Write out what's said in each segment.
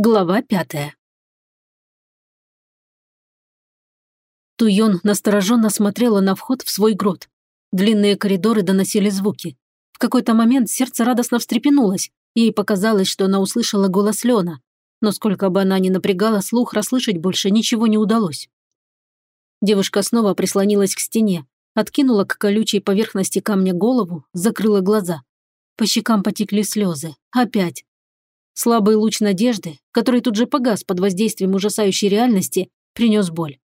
Глава пятая. Туйон настороженно смотрела на вход в свой грот. Длинные коридоры доносили звуки. В какой-то момент сердце радостно встрепенулось, ей показалось, что она услышала голос Лена. Но сколько бы она ни напрягала слух, расслышать больше ничего не удалось. Девушка снова прислонилась к стене, откинула к колючей поверхности камня голову, закрыла глаза. По щекам потекли слезы. Опять. Слабый луч надежды, который тут же погас под воздействием ужасающей реальности, принес боль.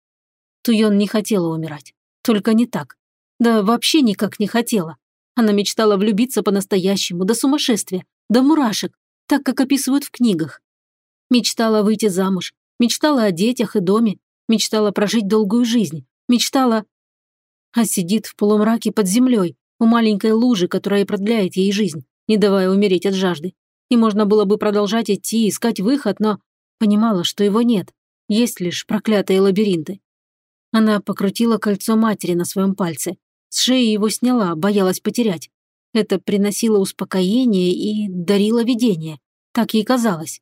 Туйон не хотела умирать. Только не так. Да вообще никак не хотела. Она мечтала влюбиться по-настоящему, до сумасшествия, до мурашек, так, как описывают в книгах. Мечтала выйти замуж, мечтала о детях и доме, мечтала прожить долгую жизнь, мечтала... А сидит в полумраке под землей, у маленькой лужи, которая продляет ей жизнь, не давая умереть от жажды и можно было бы продолжать идти, искать выход, но понимала, что его нет. Есть лишь проклятые лабиринты. Она покрутила кольцо матери на своем пальце. С шеи его сняла, боялась потерять. Это приносило успокоение и дарило видение. Так ей казалось.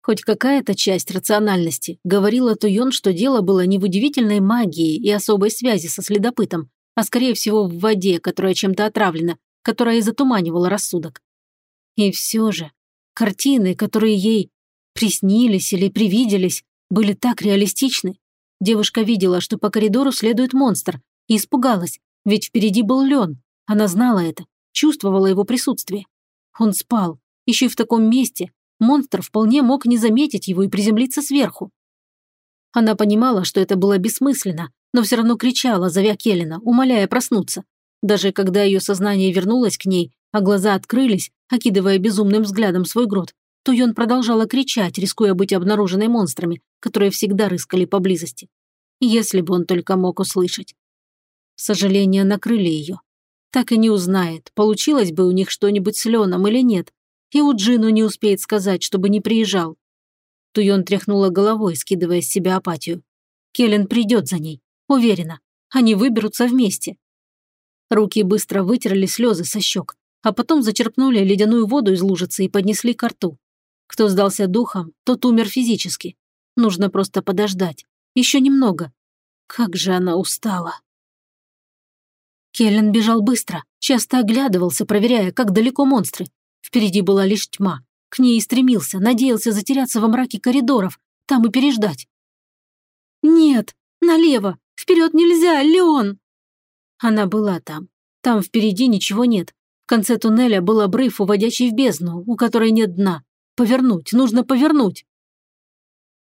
Хоть какая-то часть рациональности говорила Туйон, что дело было не в удивительной магии и особой связи со следопытом, а скорее всего в воде, которая чем-то отравлена, которая и затуманивала рассудок. И все же, картины, которые ей приснились или привиделись, были так реалистичны. Девушка видела, что по коридору следует монстр, и испугалась, ведь впереди был Лен. Она знала это, чувствовала его присутствие. Он спал, еще и в таком месте. Монстр вполне мог не заметить его и приземлиться сверху. Она понимала, что это было бессмысленно, но все равно кричала, зовя Келлина, умоляя проснуться. Даже когда ее сознание вернулось к ней, а глаза открылись, окидывая безумным взглядом свой грот, то Йон продолжала кричать, рискуя быть обнаруженной монстрами, которые всегда рыскали поблизости. Если бы он только мог услышать. Сожаления накрыли ее. Так и не узнает, получилось бы у них что-нибудь с Леном или нет. И у Джину не успеет сказать, чтобы не приезжал. Туйон тряхнула головой, скидывая с себя апатию. Келлен придет за ней, уверена. Они выберутся вместе. Руки быстро вытерли слезы со щек а потом зачерпнули ледяную воду из лужицы и поднесли к рту. Кто сдался духом, тот умер физически. Нужно просто подождать. Еще немного. Как же она устала. Келлен бежал быстро, часто оглядывался, проверяя, как далеко монстры. Впереди была лишь тьма. К ней и стремился, надеялся затеряться во мраке коридоров, там и переждать. «Нет, налево! Вперед нельзя, Леон!» Она была там. Там впереди ничего нет. В конце туннеля был обрыв, уводящий в бездну, у которой нет дна. Повернуть, нужно повернуть.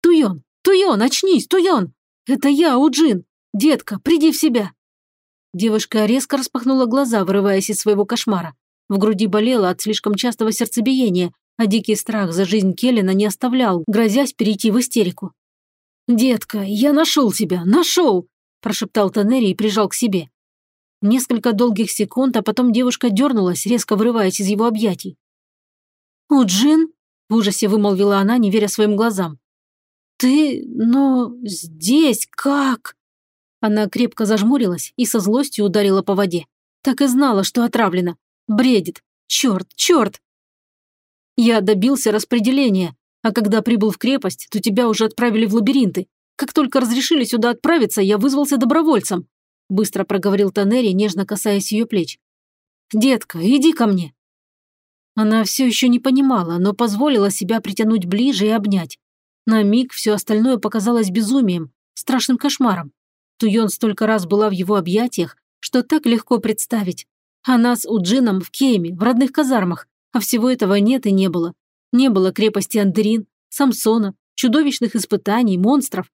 Туйон, Туйон, очнись, Туйон! Это я, Уджин! Детка, приди в себя!» Девушка резко распахнула глаза, вырываясь из своего кошмара. В груди болело от слишком частого сердцебиения, а дикий страх за жизнь Келлина не оставлял, грозясь перейти в истерику. «Детка, я нашел тебя, нашел!» – прошептал Танери и прижал к себе. Несколько долгих секунд, а потом девушка дернулась, резко вырываясь из его объятий. «Уджин?» – в ужасе вымолвила она, не веря своим глазам. «Ты... но... здесь как?» Она крепко зажмурилась и со злостью ударила по воде. Так и знала, что отравлена. Бредит. Черт, черт! Я добился распределения, а когда прибыл в крепость, то тебя уже отправили в лабиринты. Как только разрешили сюда отправиться, я вызвался добровольцем быстро проговорил Танери, нежно касаясь ее плеч. «Детка, иди ко мне!» Она все еще не понимала, но позволила себя притянуть ближе и обнять. На миг все остальное показалось безумием, страшным кошмаром. Туйон столько раз была в его объятиях, что так легко представить. А нас у Джином в Кейме, в родных казармах, а всего этого нет и не было. Не было крепости Андерин, Самсона, чудовищных испытаний, монстров.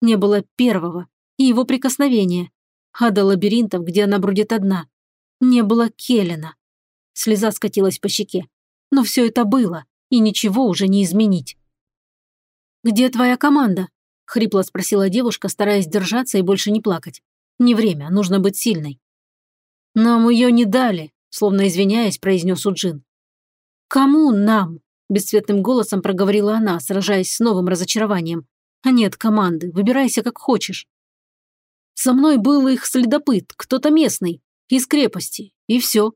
Не было первого и его прикосновения, а до лабиринтов, где она бродит одна. Не было Келлина. Слеза скатилась по щеке. Но все это было, и ничего уже не изменить. «Где твоя команда?» – хрипло спросила девушка, стараясь держаться и больше не плакать. «Не время, нужно быть сильной». «Нам ее не дали», – словно извиняясь, произнес Уджин. «Кому нам?» – бесцветным голосом проговорила она, сражаясь с новым разочарованием. «А нет команды, выбирайся как хочешь». Со мной был их следопыт, кто-то местный, из крепости, и все.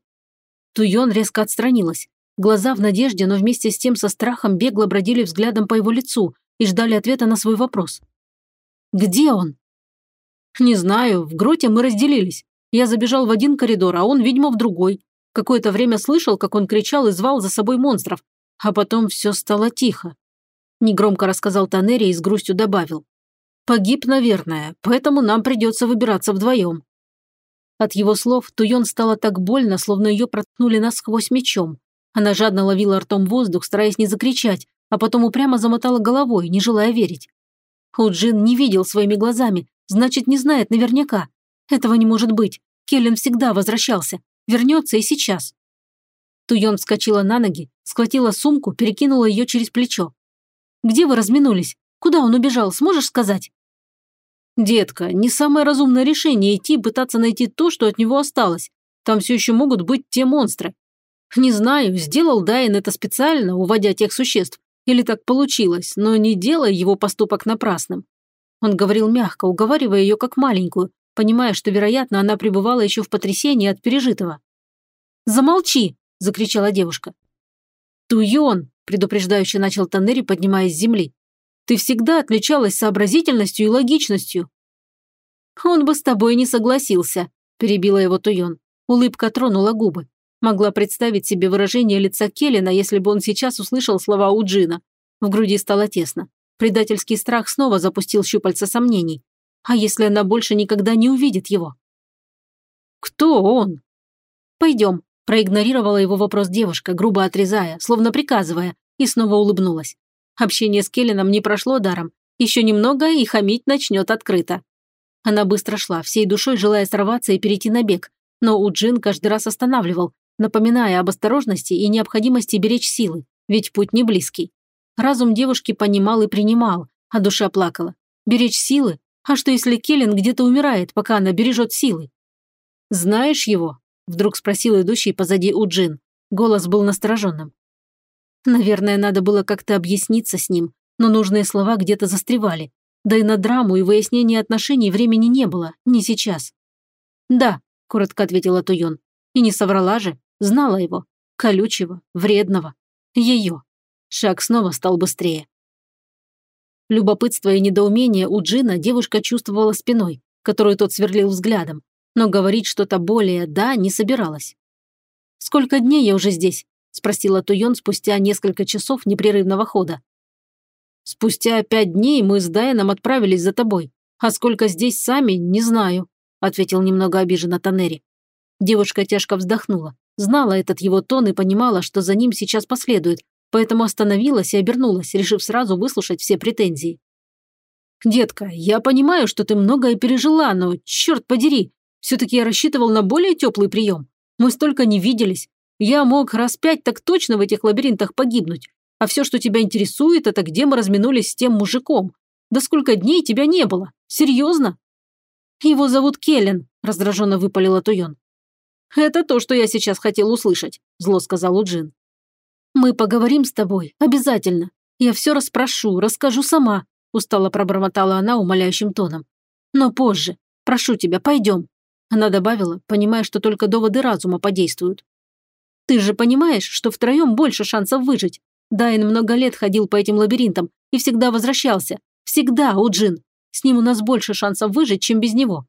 Туйон резко отстранилась. Глаза в надежде, но вместе с тем со страхом бегло бродили взглядом по его лицу и ждали ответа на свой вопрос. «Где он?» «Не знаю, в гроте мы разделились. Я забежал в один коридор, а он, видимо, в другой. Какое-то время слышал, как он кричал и звал за собой монстров, а потом все стало тихо. Негромко рассказал Танери и с грустью добавил. «Погиб, наверное, поэтому нам придется выбираться вдвоем». От его слов Туйон стало так больно, словно ее проткнули насквозь мечом. Она жадно ловила ртом воздух, стараясь не закричать, а потом упрямо замотала головой, не желая верить. Уджин не видел своими глазами, значит, не знает наверняка. Этого не может быть. Келлен всегда возвращался. Вернется и сейчас. Туйон вскочила на ноги, схватила сумку, перекинула ее через плечо. «Где вы разминулись? Куда он убежал, сможешь сказать?» «Детка, не самое разумное решение идти пытаться найти то, что от него осталось. Там все еще могут быть те монстры. Не знаю, сделал Дайн это специально, уводя тех существ, или так получилось, но не делая его поступок напрасным. Он говорил мягко, уговаривая ее как маленькую, понимая, что, вероятно, она пребывала еще в потрясении от пережитого. «Замолчи!» – закричала девушка. «Туйон!» – предупреждающе начал Таннери, поднимаясь с земли. «Ты всегда отличалась сообразительностью и логичностью». «Он бы с тобой не согласился», – перебила его Туйон. Улыбка тронула губы. Могла представить себе выражение лица Келлина, если бы он сейчас услышал слова Уджина. В груди стало тесно. Предательский страх снова запустил щупальца сомнений. А если она больше никогда не увидит его? «Кто он?» «Пойдем», Проигнорировала его вопрос девушка, грубо отрезая, словно приказывая, и снова улыбнулась. Общение с Келленом не прошло даром. Еще немного, и хамить начнет открыто. Она быстро шла, всей душой желая сорваться и перейти на бег, но Уджин каждый раз останавливал, напоминая об осторожности и необходимости беречь силы, ведь путь не близкий. Разум девушки понимал и принимал, а душа плакала. Беречь силы? А что если Келлен где-то умирает, пока она бережет силы? «Знаешь его?» Вдруг спросил идущий позади Уджин. Голос был настороженным. Наверное, надо было как-то объясниться с ним, но нужные слова где-то застревали. Да и на драму и выяснение отношений времени не было, не сейчас. «Да», – коротко ответила Туйон. И не соврала же, знала его. Колючего, вредного. Ее. Шаг снова стал быстрее. Любопытство и недоумение у Джина девушка чувствовала спиной, которую тот сверлил взглядом, но говорить что-то более «да» не собиралась. «Сколько дней я уже здесь?» – спросила Туйон спустя несколько часов непрерывного хода. «Спустя пять дней мы с Дайаном отправились за тобой, а сколько здесь сами, не знаю», – ответил немного обиженно Танери. Девушка тяжко вздохнула, знала этот его тон и понимала, что за ним сейчас последует, поэтому остановилась и обернулась, решив сразу выслушать все претензии. «Детка, я понимаю, что ты многое пережила, но, черт подери, все-таки я рассчитывал на более теплый прием. Мы столько не виделись. Я мог раз пять так точно в этих лабиринтах погибнуть. А все, что тебя интересует, это где мы разминулись с тем мужиком. Да сколько дней тебя не было? Серьезно? Его зовут Келлен, раздраженно выпалила Туйон. Это то, что я сейчас хотел услышать, зло сказал Уджин. Мы поговорим с тобой, обязательно. Я все расспрошу, расскажу сама, устало пробормотала она умоляющим тоном. Но позже. Прошу тебя, пойдем. Она добавила, понимая, что только доводы разума подействуют. «Ты же понимаешь, что втроем больше шансов выжить. Дайн много лет ходил по этим лабиринтам и всегда возвращался. Всегда, Уджин. С ним у нас больше шансов выжить, чем без него».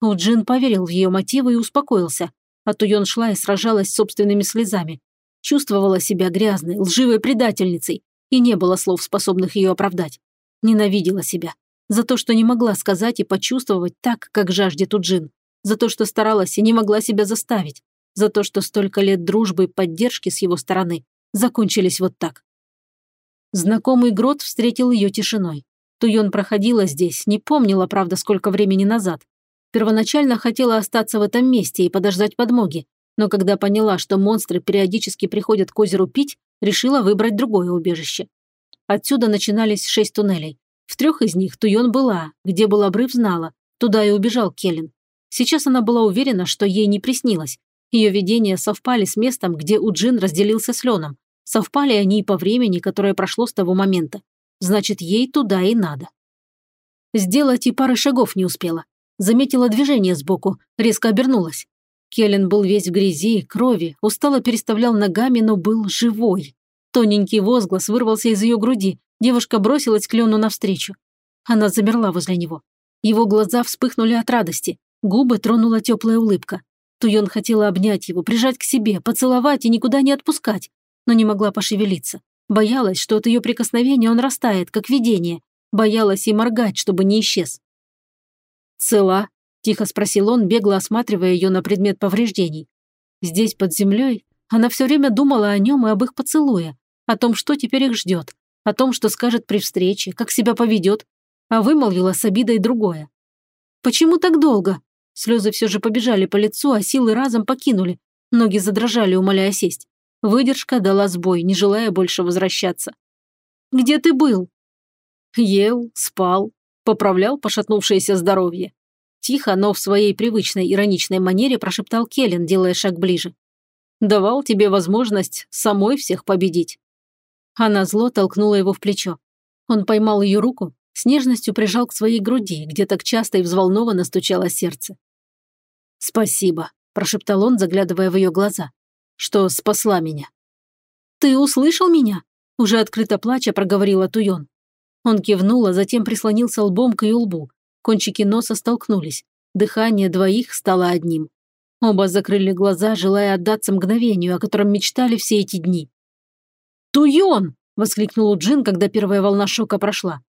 Уджин поверил в ее мотивы и успокоился. А Туйон шла и сражалась с собственными слезами. Чувствовала себя грязной, лживой предательницей, и не было слов, способных ее оправдать. Ненавидела себя. За то, что не могла сказать и почувствовать так, как жаждет Уджин за то, что старалась и не могла себя заставить, за то, что столько лет дружбы и поддержки с его стороны закончились вот так. Знакомый грот встретил ее тишиной. Туйон проходила здесь, не помнила, правда, сколько времени назад. Первоначально хотела остаться в этом месте и подождать подмоги, но когда поняла, что монстры периодически приходят к озеру пить, решила выбрать другое убежище. Отсюда начинались шесть туннелей. В трех из них Туйон была, где был обрыв знала, туда и убежал Келлен. Сейчас она была уверена, что ей не приснилось. Ее видения совпали с местом, где Уджин разделился с Леном. Совпали они и по времени, которое прошло с того момента. Значит, ей туда и надо. Сделать и пары шагов не успела. Заметила движение сбоку, резко обернулась. Келлен был весь в грязи, крови, устало переставлял ногами, но был живой. Тоненький возглас вырвался из ее груди. Девушка бросилась к Лену навстречу. Она замерла возле него. Его глаза вспыхнули от радости. Губы тронула теплая улыбка. Туйон хотела обнять его, прижать к себе, поцеловать и никуда не отпускать, но не могла пошевелиться. Боялась, что от ее прикосновения он растает, как видение. Боялась и моргать, чтобы не исчез. «Цела?» – тихо спросил он, бегло осматривая ее на предмет повреждений. Здесь, под землей, она все время думала о нем и об их поцелуе, о том, что теперь их ждет, о том, что скажет при встрече, как себя поведет, а вымолвила с обидой другое. «Почему так долго?» Слезы все же побежали по лицу, а силы разом покинули. Ноги задрожали, умоляя сесть. Выдержка дала сбой, не желая больше возвращаться. «Где ты был?» Ел, спал, поправлял пошатнувшееся здоровье. Тихо, но в своей привычной ироничной манере прошептал Келлен, делая шаг ближе. «Давал тебе возможность самой всех победить». Она зло толкнула его в плечо. Он поймал ее руку, с нежностью прижал к своей груди, где так часто и взволнованно стучало сердце. «Спасибо», – прошептал он, заглядывая в ее глаза, – «что спасла меня». «Ты услышал меня?» – уже открыто плача проговорила Туйон. Он кивнул, а затем прислонился лбом к ее лбу. Кончики носа столкнулись. Дыхание двоих стало одним. Оба закрыли глаза, желая отдаться мгновению, о котором мечтали все эти дни. «Туйон!» – воскликнул Джин, когда первая волна шока прошла.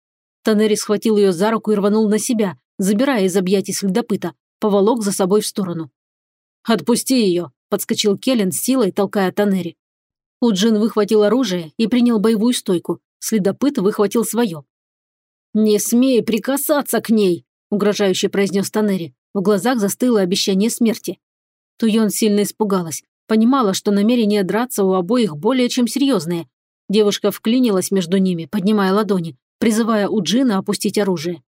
Танери схватил ее за руку и рванул на себя, забирая из объятий следопыта, поволок за собой в сторону. «Отпусти ее!» – подскочил Келлен с силой, толкая Танери. Уджин выхватил оружие и принял боевую стойку. Следопыт выхватил свое. «Не смей прикасаться к ней!» – угрожающе произнес Танери. В глазах застыло обещание смерти. Туйон сильно испугалась. Понимала, что намерения драться у обоих более чем серьезные. Девушка вклинилась между ними, поднимая ладони, призывая Уджина опустить оружие.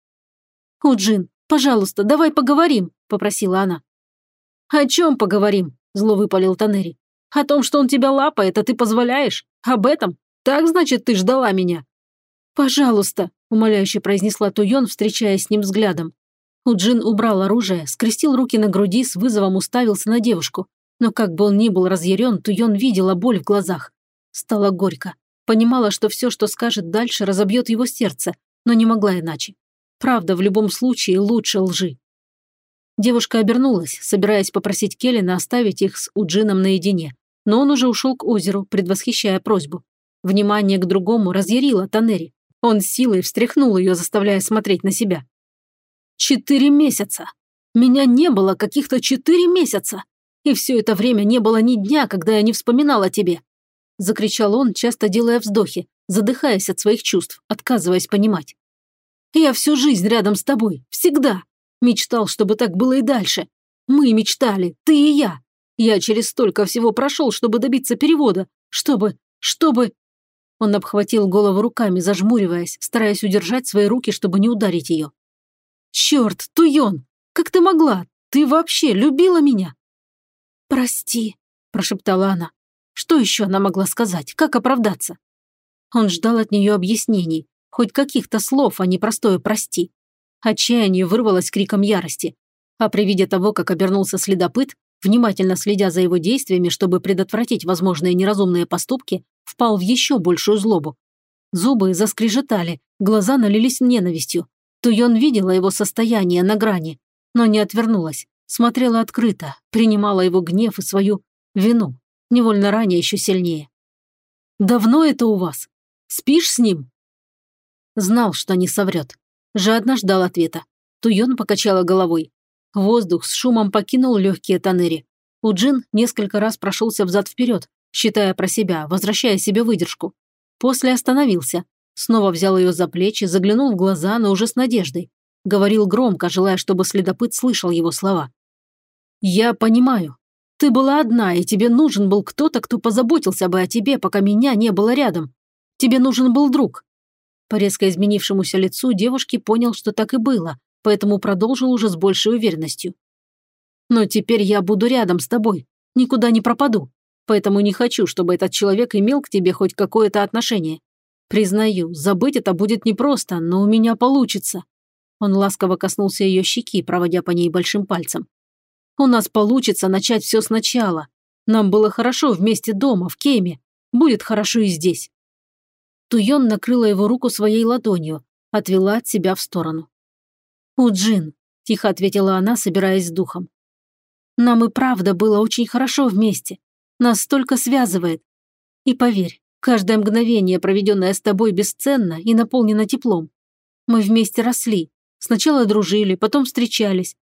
«Уджин, пожалуйста, давай поговорим», – попросила она. «О чем поговорим?» – зло выпалил Танери. «О том, что он тебя лапает, а ты позволяешь? Об этом? Так, значит, ты ждала меня?» «Пожалуйста», – умоляюще произнесла Туйон, встречаясь с ним взглядом. Уджин убрал оружие, скрестил руки на груди, с вызовом уставился на девушку. Но как бы он ни был разъярен, Туйон видела боль в глазах. Стало горько. Понимала, что все, что скажет дальше, разобьет его сердце, но не могла иначе. Правда, в любом случае, лучше лжи. Девушка обернулась, собираясь попросить Келлина оставить их с Уджином наедине, но он уже ушел к озеру, предвосхищая просьбу. Внимание к другому разъярило Танери. Он силой встряхнул ее, заставляя смотреть на себя. «Четыре месяца! Меня не было каких-то четыре месяца! И все это время не было ни дня, когда я не вспоминал о тебе. – закричал он, часто делая вздохи, задыхаясь от своих чувств, отказываясь понимать. «Я всю жизнь рядом с тобой, всегда. Мечтал, чтобы так было и дальше. Мы мечтали, ты и я. Я через столько всего прошел, чтобы добиться перевода, чтобы... чтобы...» Он обхватил голову руками, зажмуриваясь, стараясь удержать свои руки, чтобы не ударить ее. «Черт, Туйон, как ты могла? Ты вообще любила меня?» «Прости», – прошептала она. Что еще она могла сказать? Как оправдаться? Он ждал от нее объяснений, хоть каких-то слов, а не простое «прости». Отчаяние вырвалось криком ярости. А при виде того, как обернулся следопыт, внимательно следя за его действиями, чтобы предотвратить возможные неразумные поступки, впал в еще большую злобу. Зубы заскрежетали, глаза налились ненавистью. Туйон видела его состояние на грани, но не отвернулась, смотрела открыто, принимала его гнев и свою вину невольно ранее еще сильнее. «Давно это у вас? Спишь с ним?» Знал, что не соврет. Жадно ждал ответа. Туйон покачала головой. Воздух с шумом покинул легкие тоннери. Уджин несколько раз прошелся взад-вперед, считая про себя, возвращая себе выдержку. После остановился. Снова взял ее за плечи, заглянул в глаза, но уже с надеждой. Говорил громко, желая, чтобы следопыт слышал его слова. «Я понимаю. Ты была одна, и тебе нужен был кто-то, кто позаботился бы о тебе, пока меня не было рядом. Тебе нужен был друг». По резко изменившемуся лицу девушки понял, что так и было, поэтому продолжил уже с большей уверенностью. «Но теперь я буду рядом с тобой, никуда не пропаду, поэтому не хочу, чтобы этот человек имел к тебе хоть какое-то отношение. Признаю, забыть это будет непросто, но у меня получится». Он ласково коснулся ее щеки, проводя по ней большим пальцем. У нас получится начать все сначала. Нам было хорошо вместе дома, в Кейме. Будет хорошо и здесь». Туйон накрыла его руку своей ладонью, отвела от себя в сторону. «Уджин», – тихо ответила она, собираясь с духом. «Нам и правда было очень хорошо вместе. Нас столько связывает. И поверь, каждое мгновение, проведенное с тобой, бесценно и наполнено теплом. Мы вместе росли. Сначала дружили, потом встречались.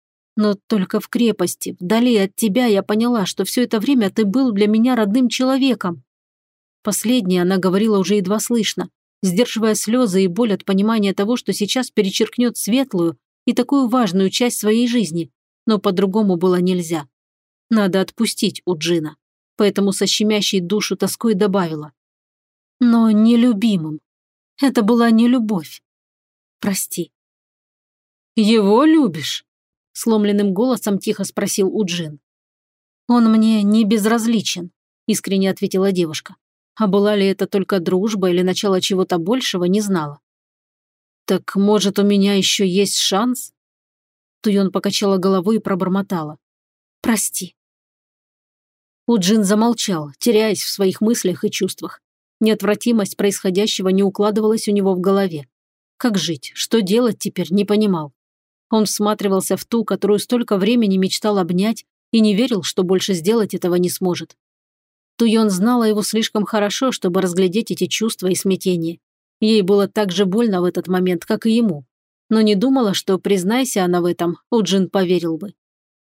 Но только в крепости, вдали от тебя, я поняла, что все это время ты был для меня родным человеком. Последнее она говорила уже едва слышно, сдерживая слезы и боль от понимания того, что сейчас перечеркнет светлую и такую важную часть своей жизни, но по-другому было нельзя. Надо отпустить у Джина, поэтому со щемящей душу тоской добавила. Но нелюбимым. Это была не любовь. Прости. «Его любишь?» Сломленным голосом тихо спросил Уджин. «Он мне не безразличен», – искренне ответила девушка. А была ли это только дружба или начало чего-то большего, не знала. «Так, может, у меня еще есть шанс?» Туйон покачала головой и пробормотала. «Прости». Уджин замолчал, теряясь в своих мыслях и чувствах. Неотвратимость происходящего не укладывалась у него в голове. Как жить, что делать теперь, не понимал. Он всматривался в ту, которую столько времени мечтал обнять, и не верил, что больше сделать этого не сможет. Туйон знала его слишком хорошо, чтобы разглядеть эти чувства и смятение. Ей было так же больно в этот момент, как и ему. Но не думала, что, признайся она в этом, Уджин поверил бы.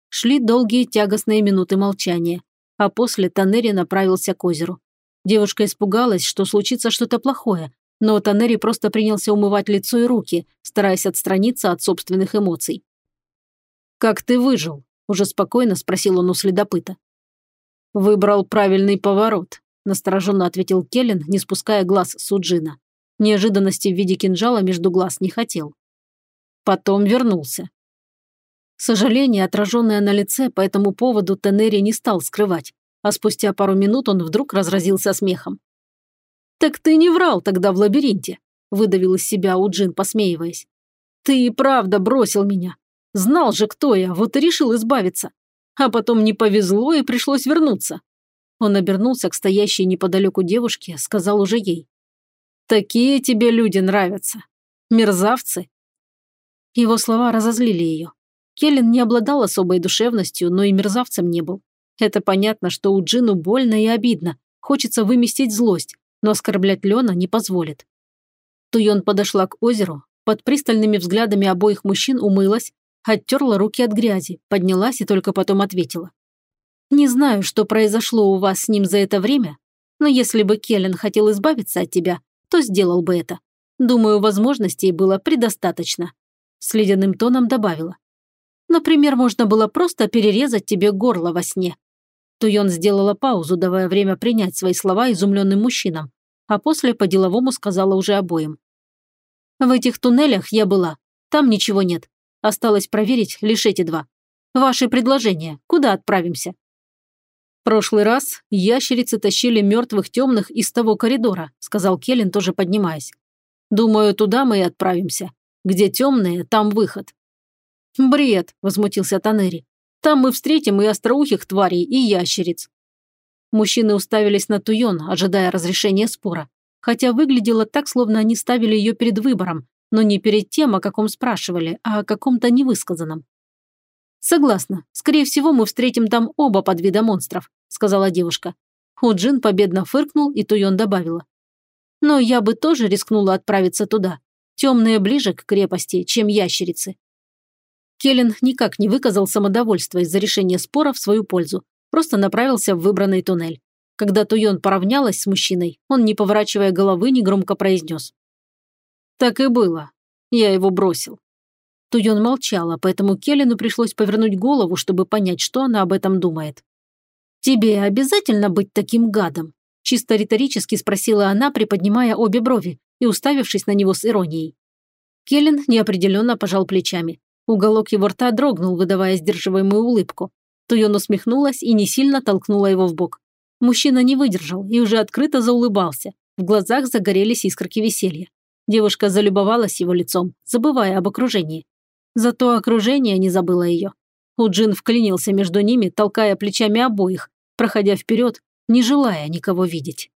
Шли долгие тягостные минуты молчания, а после Танери направился к озеру. Девушка испугалась, что случится что-то плохое, но Танери просто принялся умывать лицо и руки, стараясь отстраниться от собственных эмоций. «Как ты выжил?» – уже спокойно спросил он у следопыта. «Выбрал правильный поворот», – настороженно ответил Келлен, не спуская глаз с Уджина. Неожиданности в виде кинжала между глаз не хотел. Потом вернулся. Сожаление, отраженное на лице, по этому поводу Тенери не стал скрывать, а спустя пару минут он вдруг разразился смехом. «Так ты не врал тогда в лабиринте», – выдавил из себя Уджин, посмеиваясь. «Ты и правда бросил меня. Знал же, кто я, вот и решил избавиться. А потом не повезло и пришлось вернуться». Он обернулся к стоящей неподалеку девушке, сказал уже ей. «Такие тебе люди нравятся. Мерзавцы». Его слова разозлили ее. Келлен не обладал особой душевностью, но и мерзавцем не был. Это понятно, что у Джину больно и обидно. Хочется выместить злость, но оскорблять Лена не позволит. Туйон подошла к озеру, под пристальными взглядами обоих мужчин умылась, оттерла руки от грязи, поднялась и только потом ответила. «Не знаю, что произошло у вас с ним за это время, но если бы Келлен хотел избавиться от тебя, то сделал бы это. Думаю, возможностей было предостаточно». С ледяным тоном добавила. «Например, можно было просто перерезать тебе горло во сне. Туйон сделала паузу, давая время принять свои слова изумленным мужчинам, а после по-деловому сказала уже обоим. «В этих туннелях я была. Там ничего нет. Осталось проверить лишь эти два. Ваши предложения. Куда отправимся?» «В прошлый раз ящерицы тащили мертвых темных из того коридора», сказал Келлен, тоже поднимаясь. «Думаю, туда мы и отправимся. Где темные, там выход». «Бред», – возмутился Танери. Там мы встретим и остроухих тварей, и ящериц». Мужчины уставились на Туйон, ожидая разрешения спора. Хотя выглядело так, словно они ставили ее перед выбором, но не перед тем, о каком спрашивали, а о каком-то невысказанном. «Согласна. Скорее всего, мы встретим там оба подвида монстров», сказала девушка. Худжин победно фыркнул, и Туйон добавила. «Но я бы тоже рискнула отправиться туда. Темные ближе к крепости, чем ящерицы. Келлен никак не выказал самодовольства из-за решения спора в свою пользу, просто направился в выбранный туннель. Когда Туйон поравнялась с мужчиной, он, не поворачивая головы, негромко произнес. «Так и было. Я его бросил». Туйон молчала, поэтому Келлену пришлось повернуть голову, чтобы понять, что она об этом думает. «Тебе обязательно быть таким гадом?» Чисто риторически спросила она, приподнимая обе брови и уставившись на него с иронией. Келлен неопределенно пожал плечами. Уголок его рта дрогнул, выдавая сдерживаемую улыбку. Туйон усмехнулась и не сильно толкнула его в бок. Мужчина не выдержал и уже открыто заулыбался. В глазах загорелись искорки веселья. Девушка залюбовалась его лицом, забывая об окружении. Зато окружение не забыло ее. Уджин вклинился между ними, толкая плечами обоих, проходя вперед, не желая никого видеть.